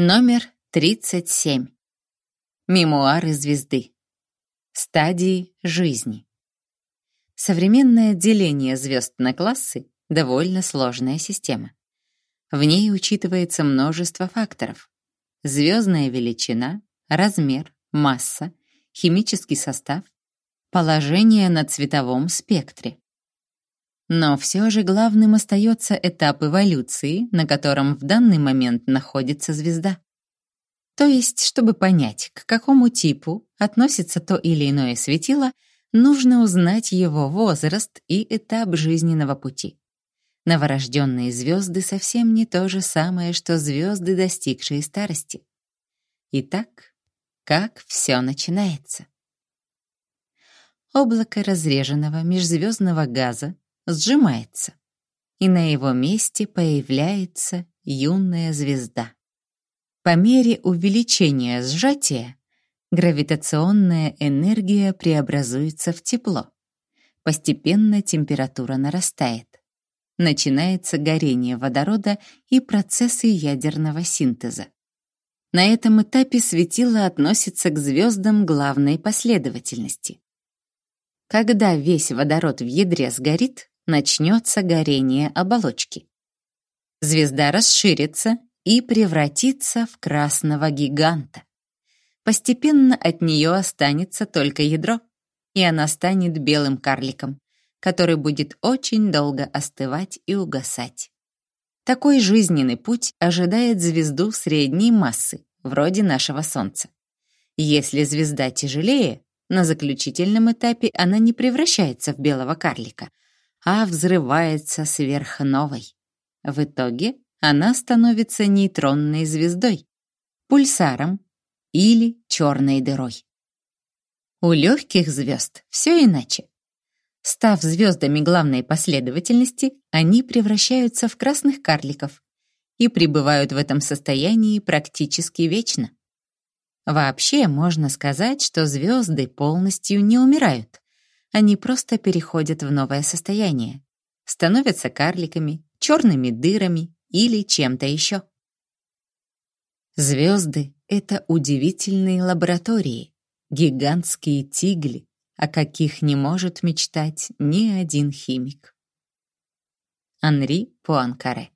Номер 37. Мемуары звезды. Стадии жизни. Современное деление звезд на классы — довольно сложная система. В ней учитывается множество факторов. Звездная величина, размер, масса, химический состав, положение на цветовом спектре. Но все же главным остается этап эволюции, на котором в данный момент находится звезда. То есть, чтобы понять, к какому типу относится то или иное светило, нужно узнать его возраст и этап жизненного пути. Новорожденные звезды совсем не то же самое, что звезды, достигшие старости. Итак, как все начинается? Облако разреженного межзвездного газа сжимается, и на его месте появляется юная звезда. По мере увеличения сжатия гравитационная энергия преобразуется в тепло. Постепенно температура нарастает. Начинается горение водорода и процессы ядерного синтеза. На этом этапе светило относится к звездам главной последовательности. Когда весь водород в ядре сгорит, начнется горение оболочки. Звезда расширится и превратится в красного гиганта. Постепенно от нее останется только ядро, и она станет белым карликом, который будет очень долго остывать и угасать. Такой жизненный путь ожидает звезду средней массы, вроде нашего Солнца. Если звезда тяжелее, на заключительном этапе она не превращается в белого карлика, а взрывается сверхновой. В итоге она становится нейтронной звездой, пульсаром или черной дырой. У легких звезд все иначе. Став звездами главной последовательности, они превращаются в красных карликов и пребывают в этом состоянии практически вечно. Вообще можно сказать, что звезды полностью не умирают, они просто переходят в новое состояние, становятся карликами, черными дырами или чем-то еще. Звезды — это удивительные лаборатории, гигантские тигли, о каких не может мечтать ни один химик. Анри Пуанкаре